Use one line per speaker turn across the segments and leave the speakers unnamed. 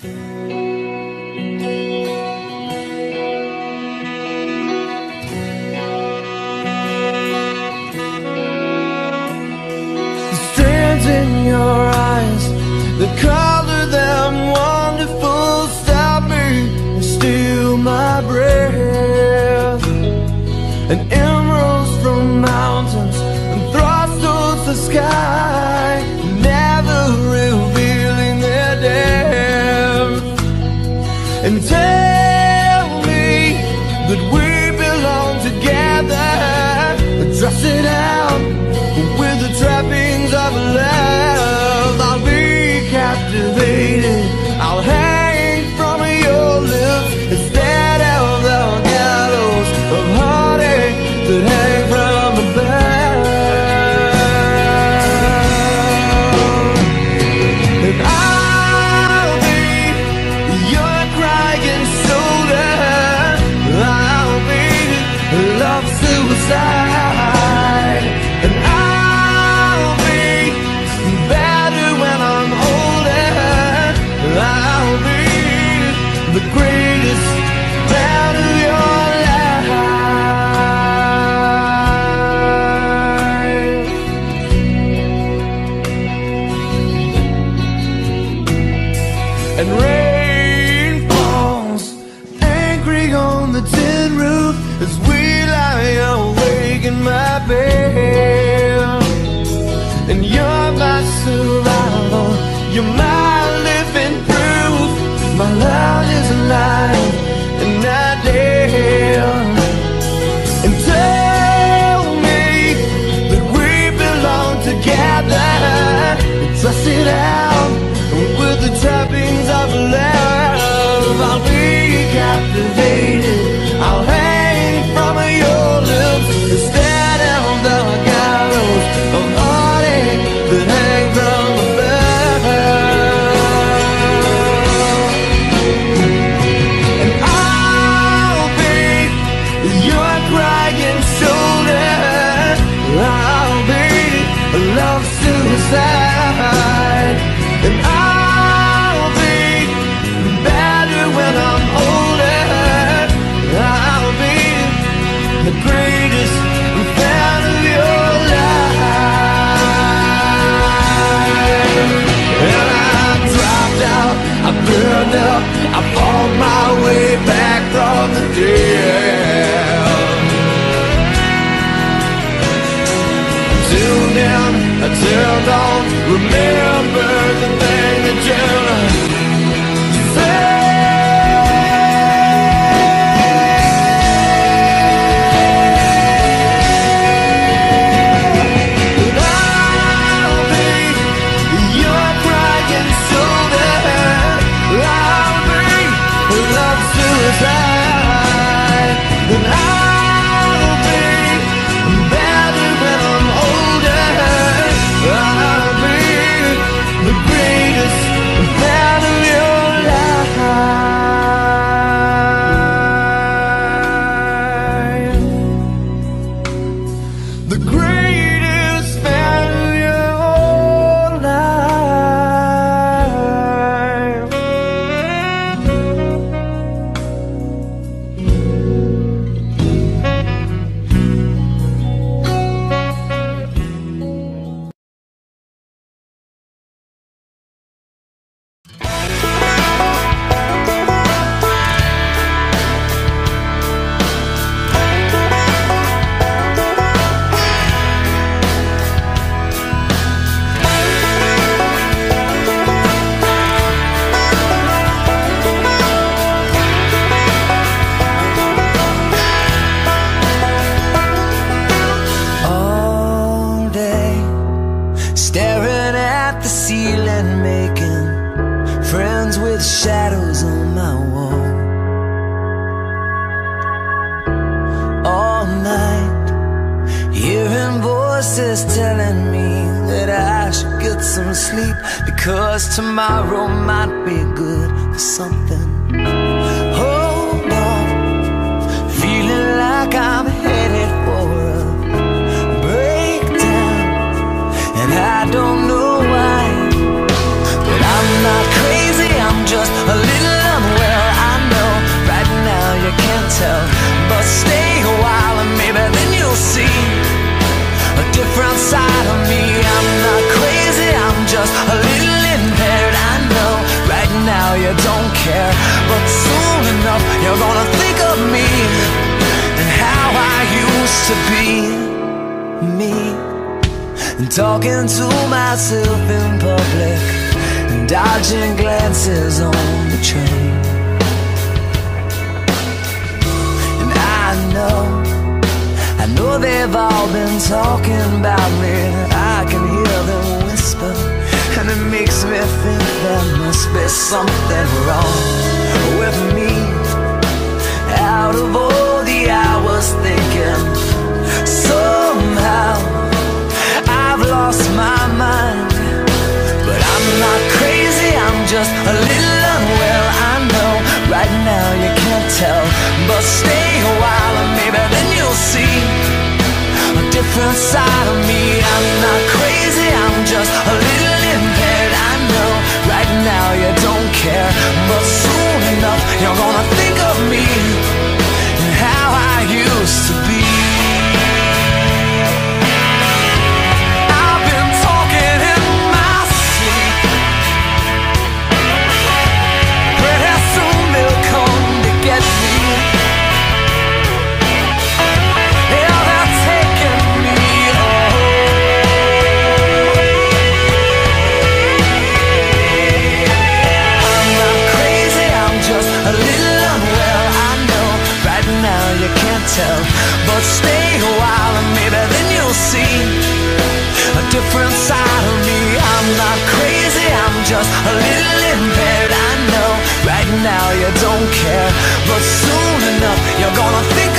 strands remember
talking to myself in public and dodging glances on the train. And I know, I know they've all been talking about me. I can hear them whisper, and it makes me think there must be something wrong with me. Out of all the hours thinking, lost my mind. But I'm not crazy, I'm just a little unwell. I know right now you can't tell, but stay a while and maybe then you'll see a different side of me. I'm not crazy, I'm just a little impaired. I know right now you don't care, but soon enough you're gonna think of me and how I used to be. You but stay a while and maybe then you'll see a different side of me. I'm not crazy, I'm just a little impaired. I know right now you don't care, but soon enough you're gonna think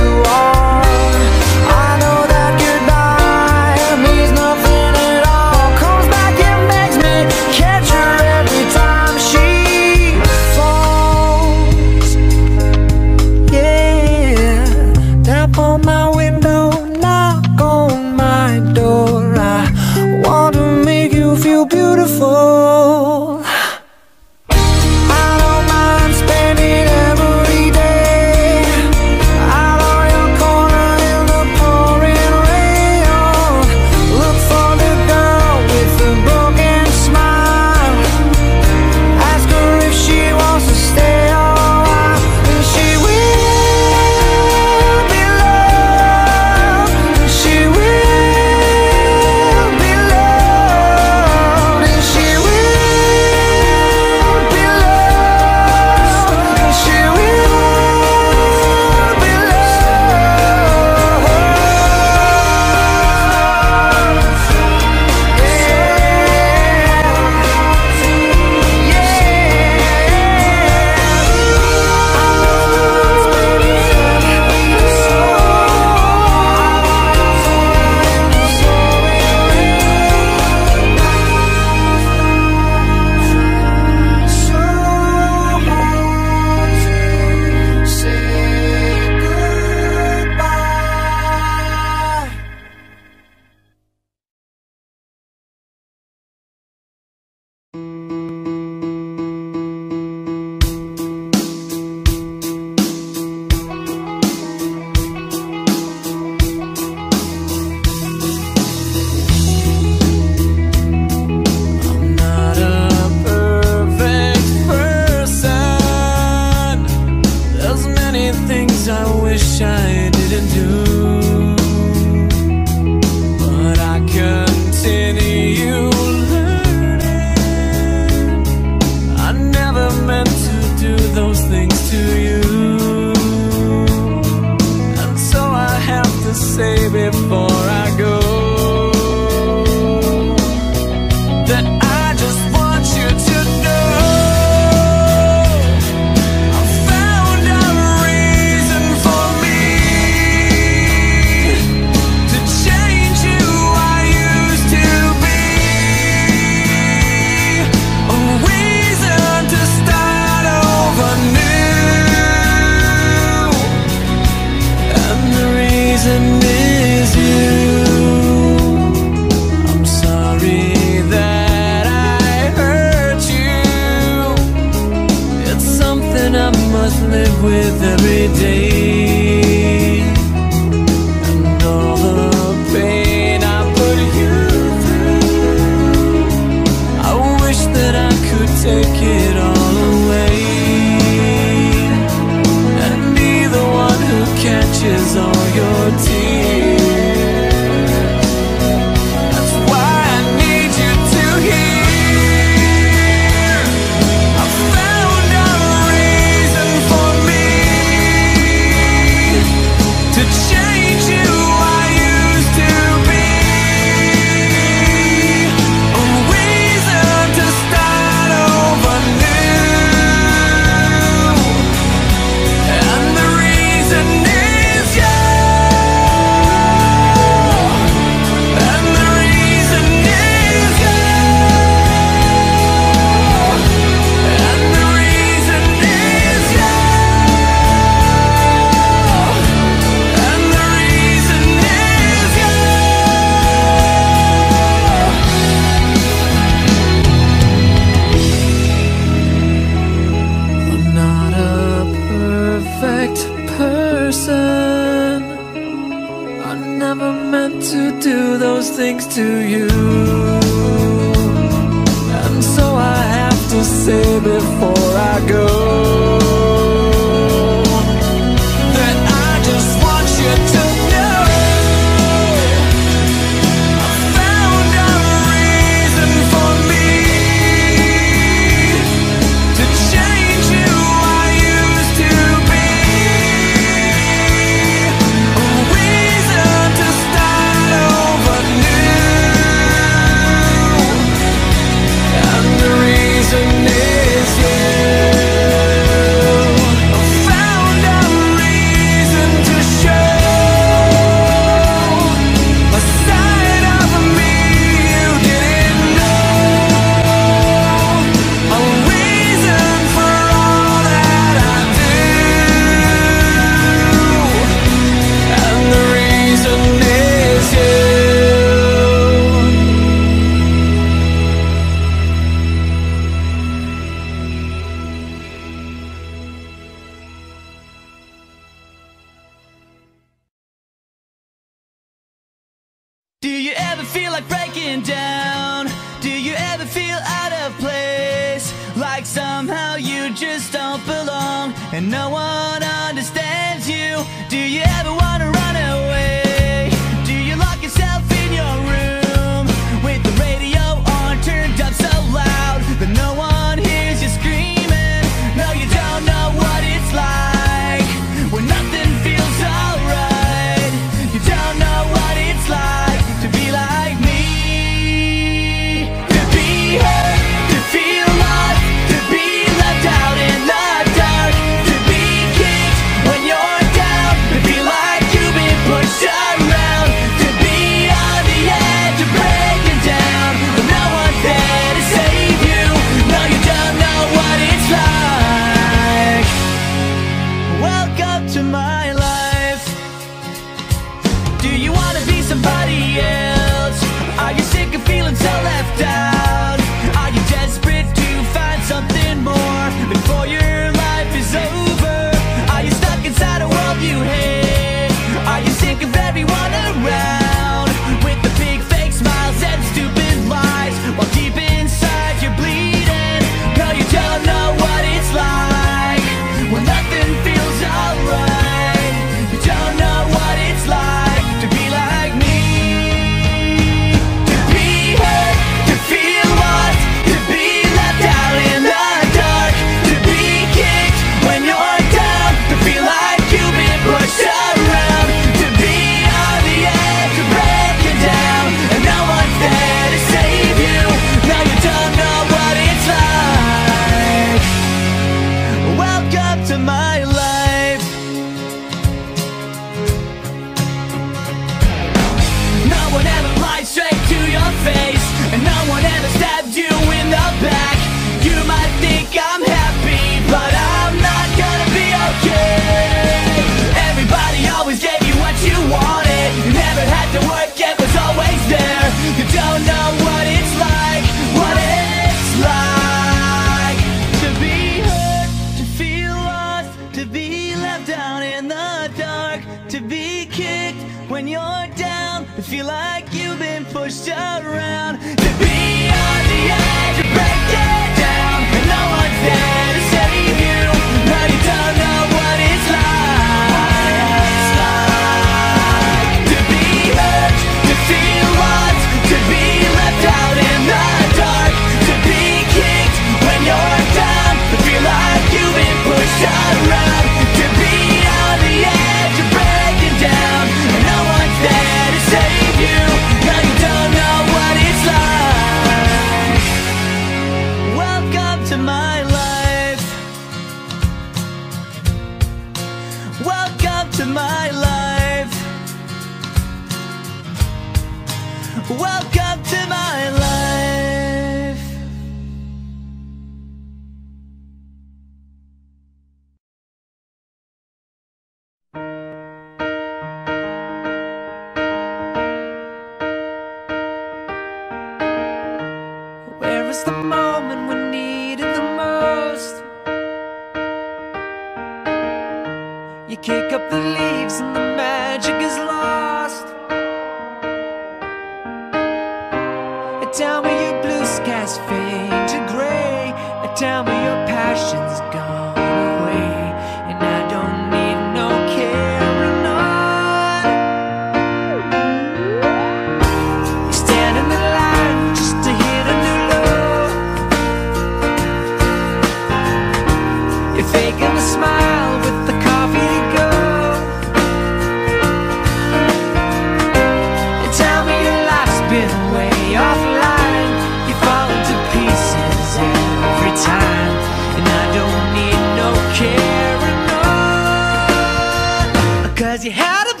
Cause you had a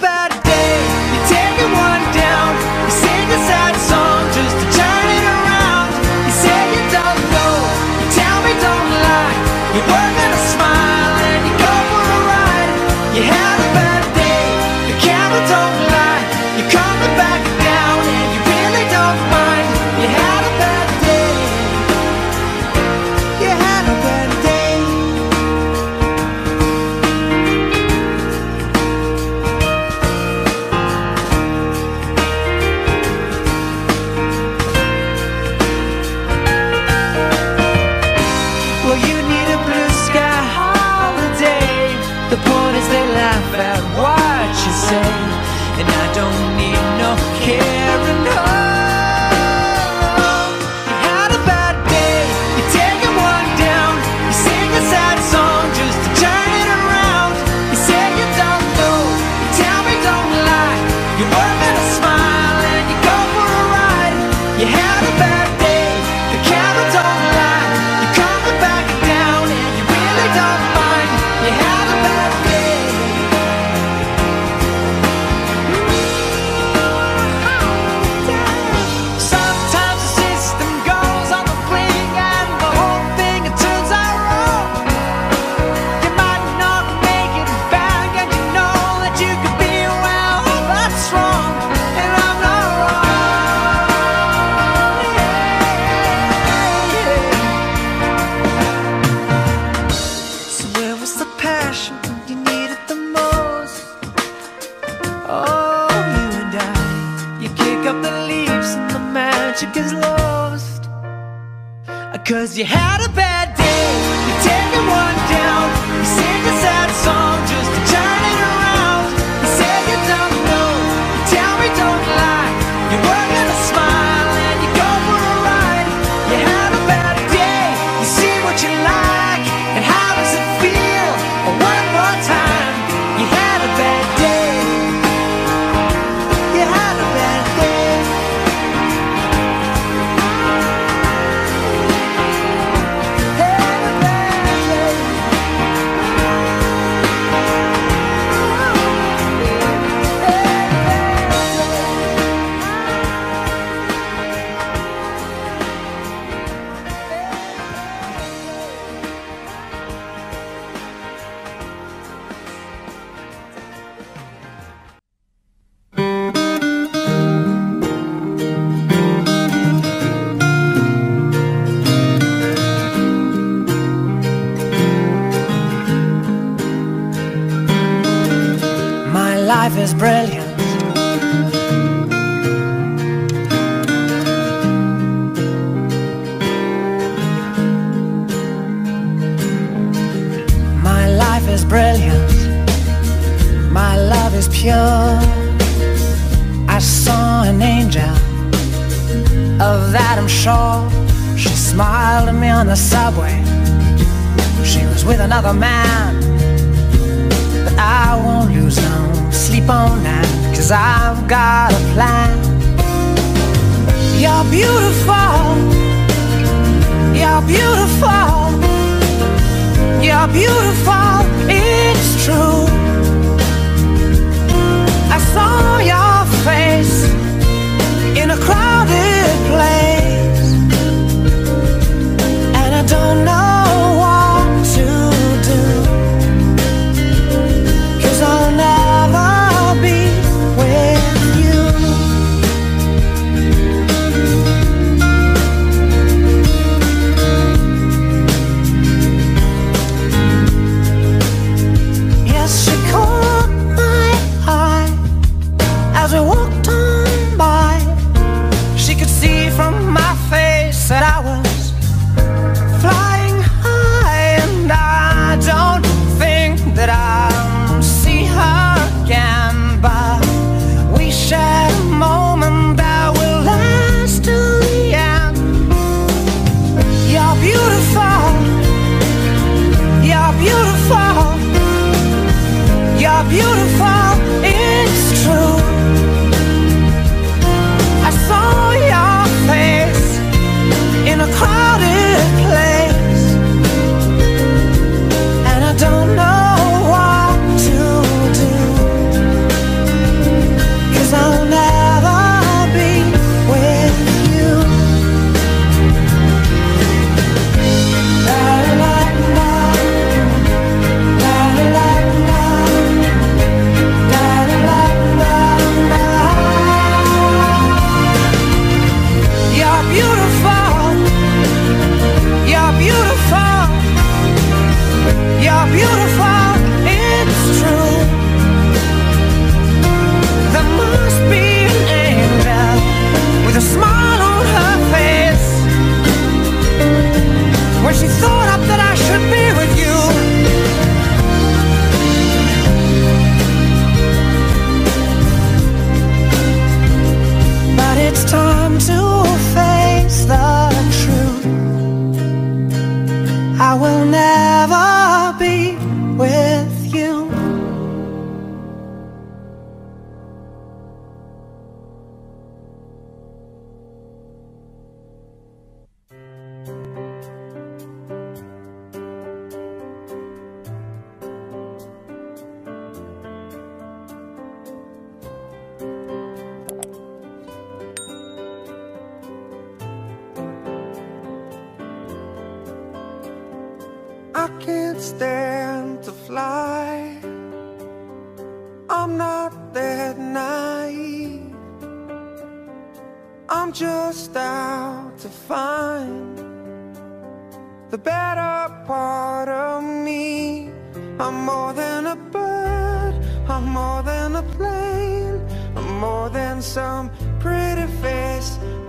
you had a bad She was with another man. But I won't lose no sleep on that Cause I've got a plan. You're beautiful. You're beautiful. You're beautiful, it's true. I saw your face In a crowded place. And I don't know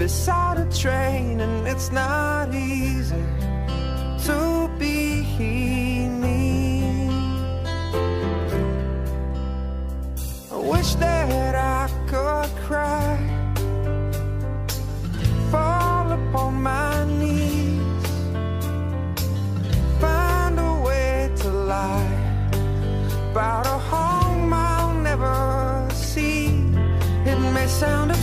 beside a train and it's not easy to be me. I wish that I could cry, fall upon my knees, find a way to lie about a home I'll never see. It may sound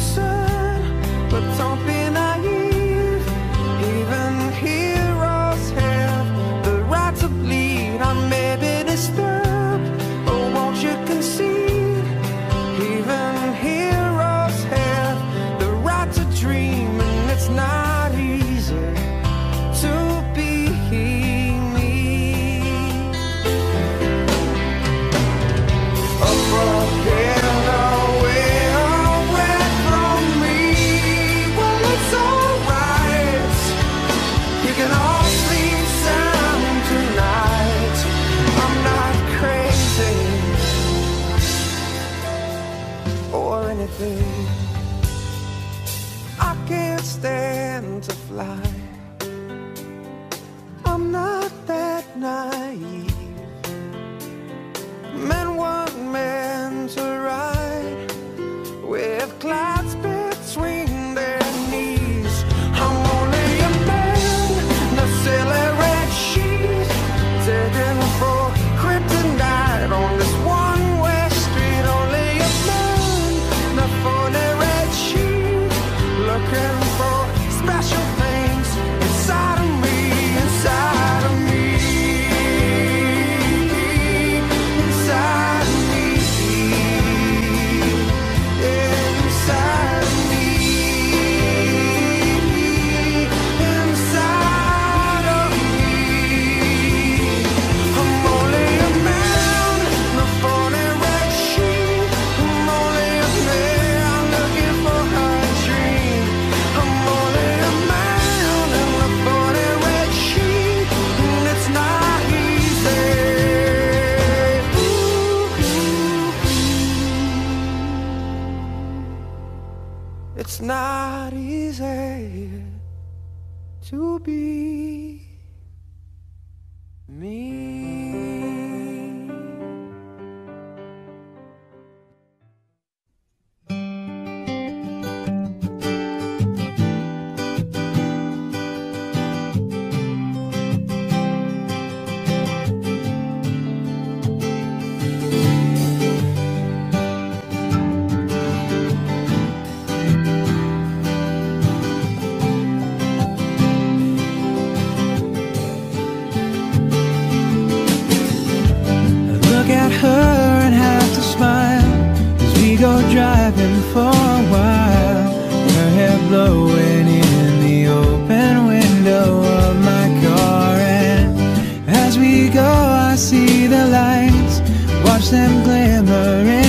her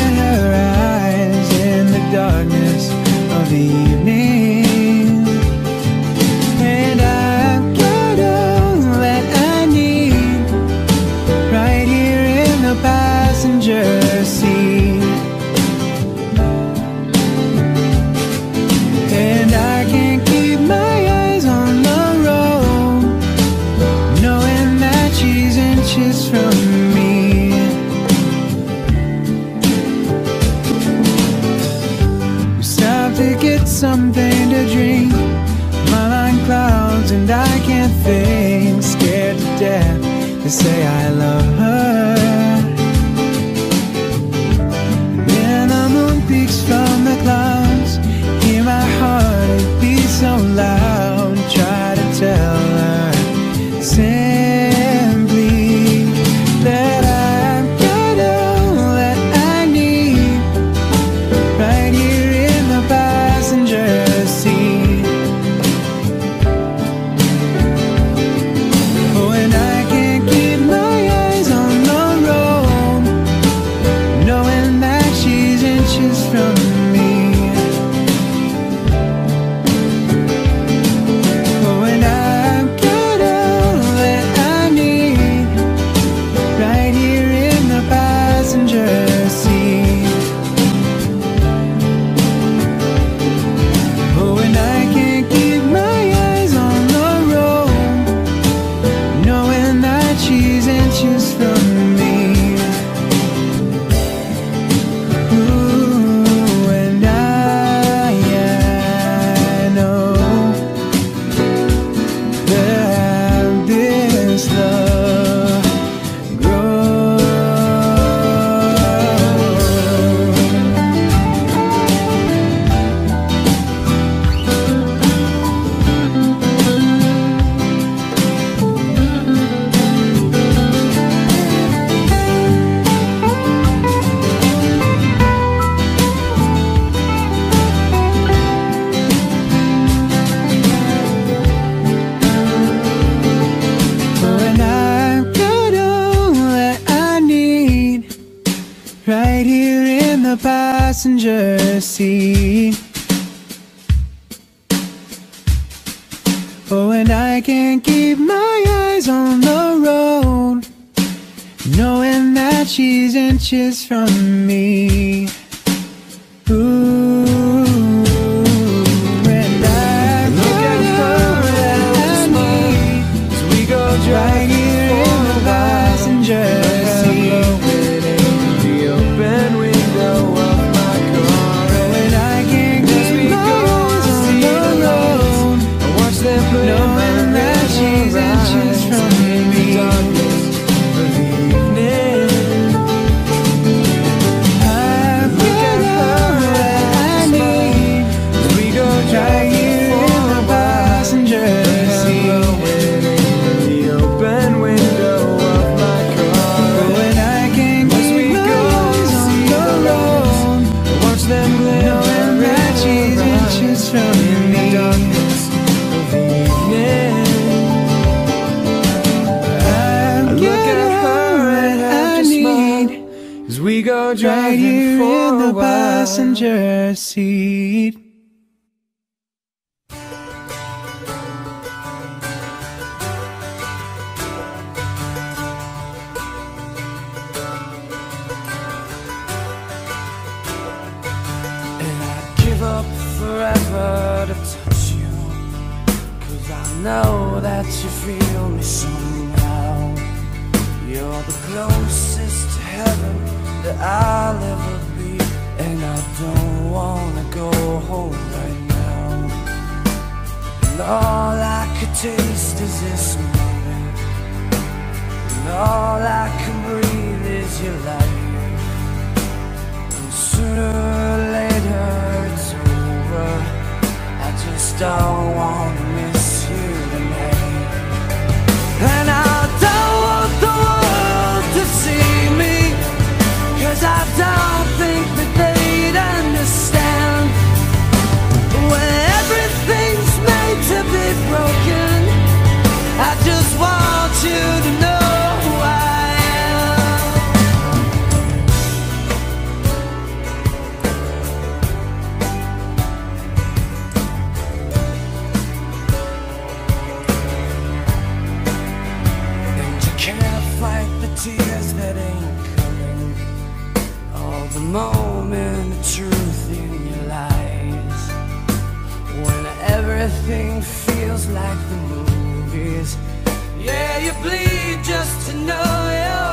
moment, the truth in your lies. When everything feels like the movies. Yeah, you bleed just to know you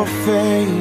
your face.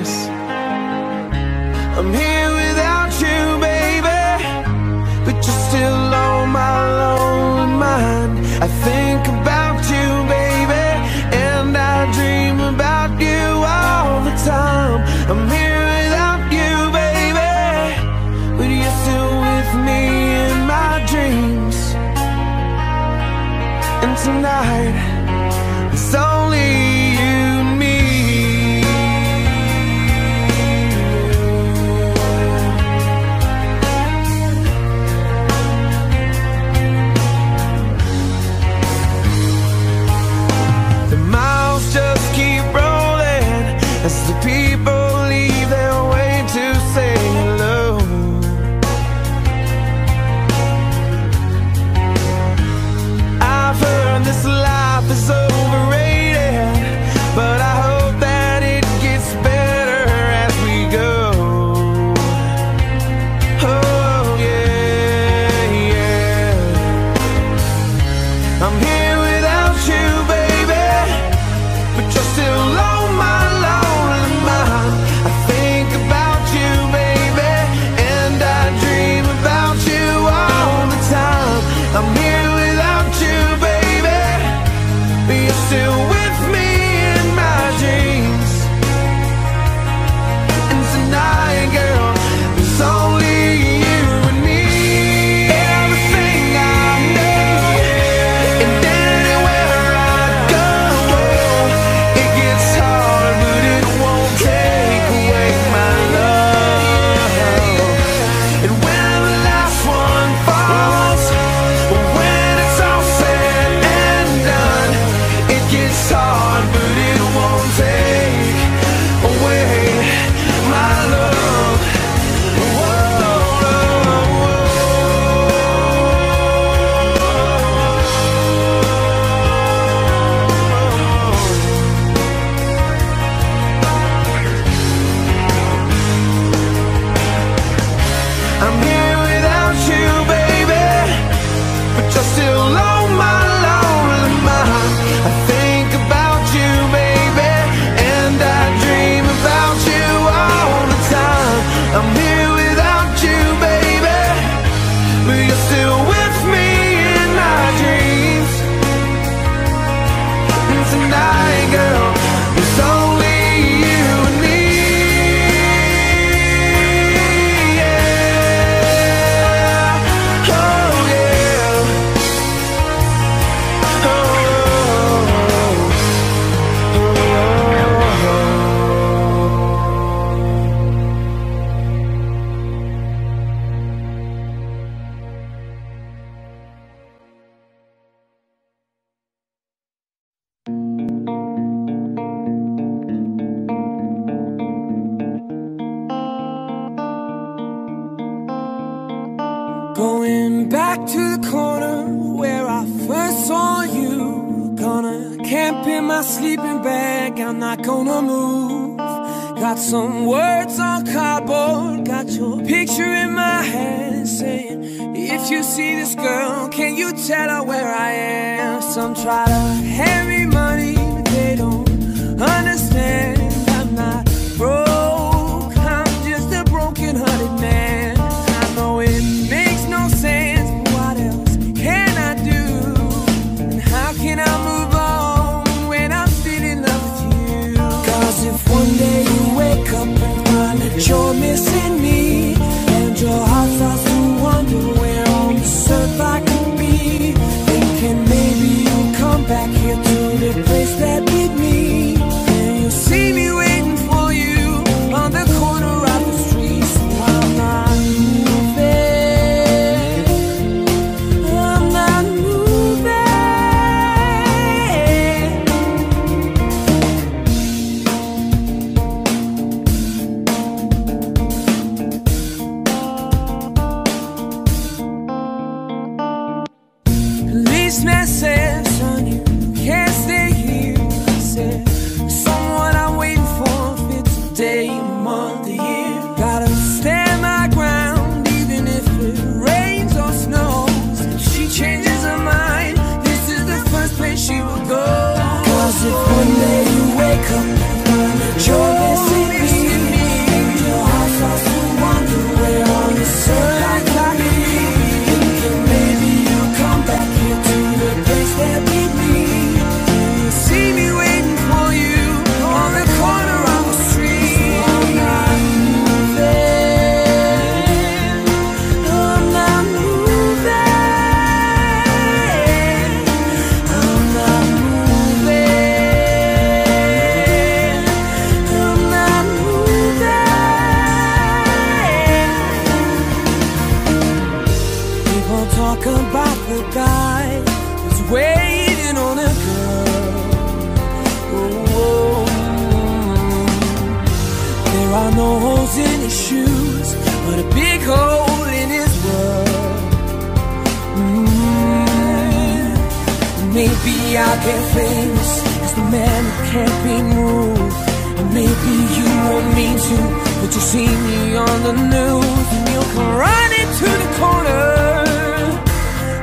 mind
can't be moved. And maybe you want me to But you see me on the news And you'll come running to the corner.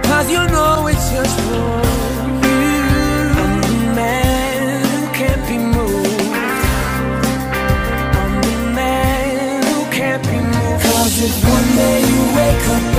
Cause you know it's just for you I'm the man who can't be moved. I'm the man who can't be if one day you wake up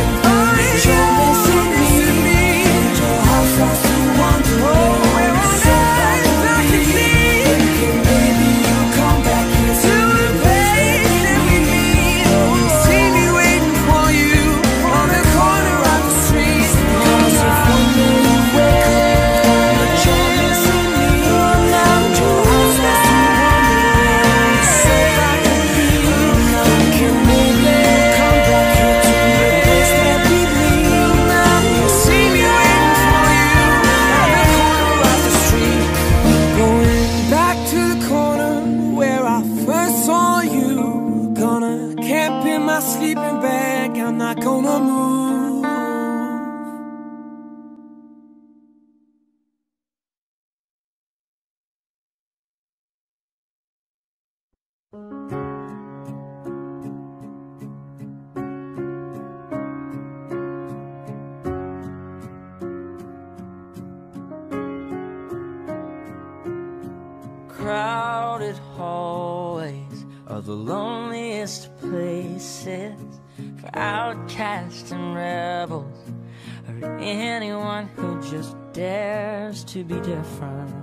to be
different.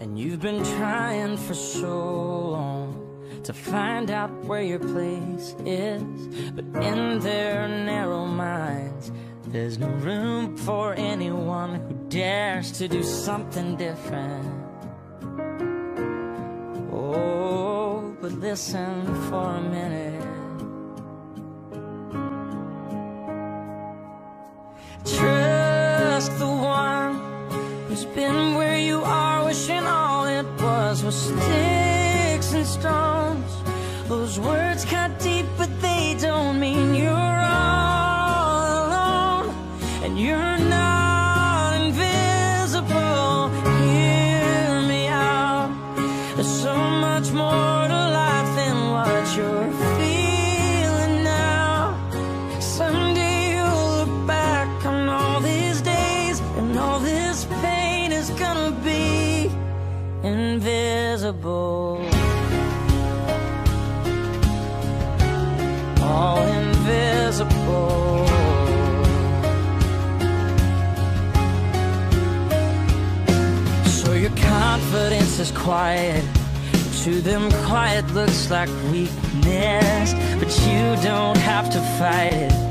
And you've been trying for so long to find out where your place is, but in their narrow minds, there's no room for anyone who dares to do something different. Oh, but listen for a minute. been where you are, wishing all it was was sticks and stones. Those words cut deep, but they don't mean you. So your confidence is quiet. To them, quiet looks like weakness. But you don't have to fight it.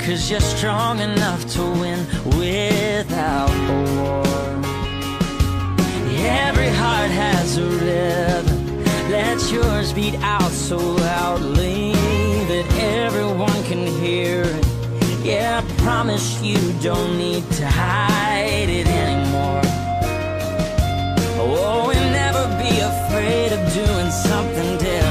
Cause you're strong enough to win without a war. Every heart has a rhythm. Let yours beat out so loudly that can hear it. Yeah, I promise you don't need to hide it anymore. Oh, and never be afraid of doing something different.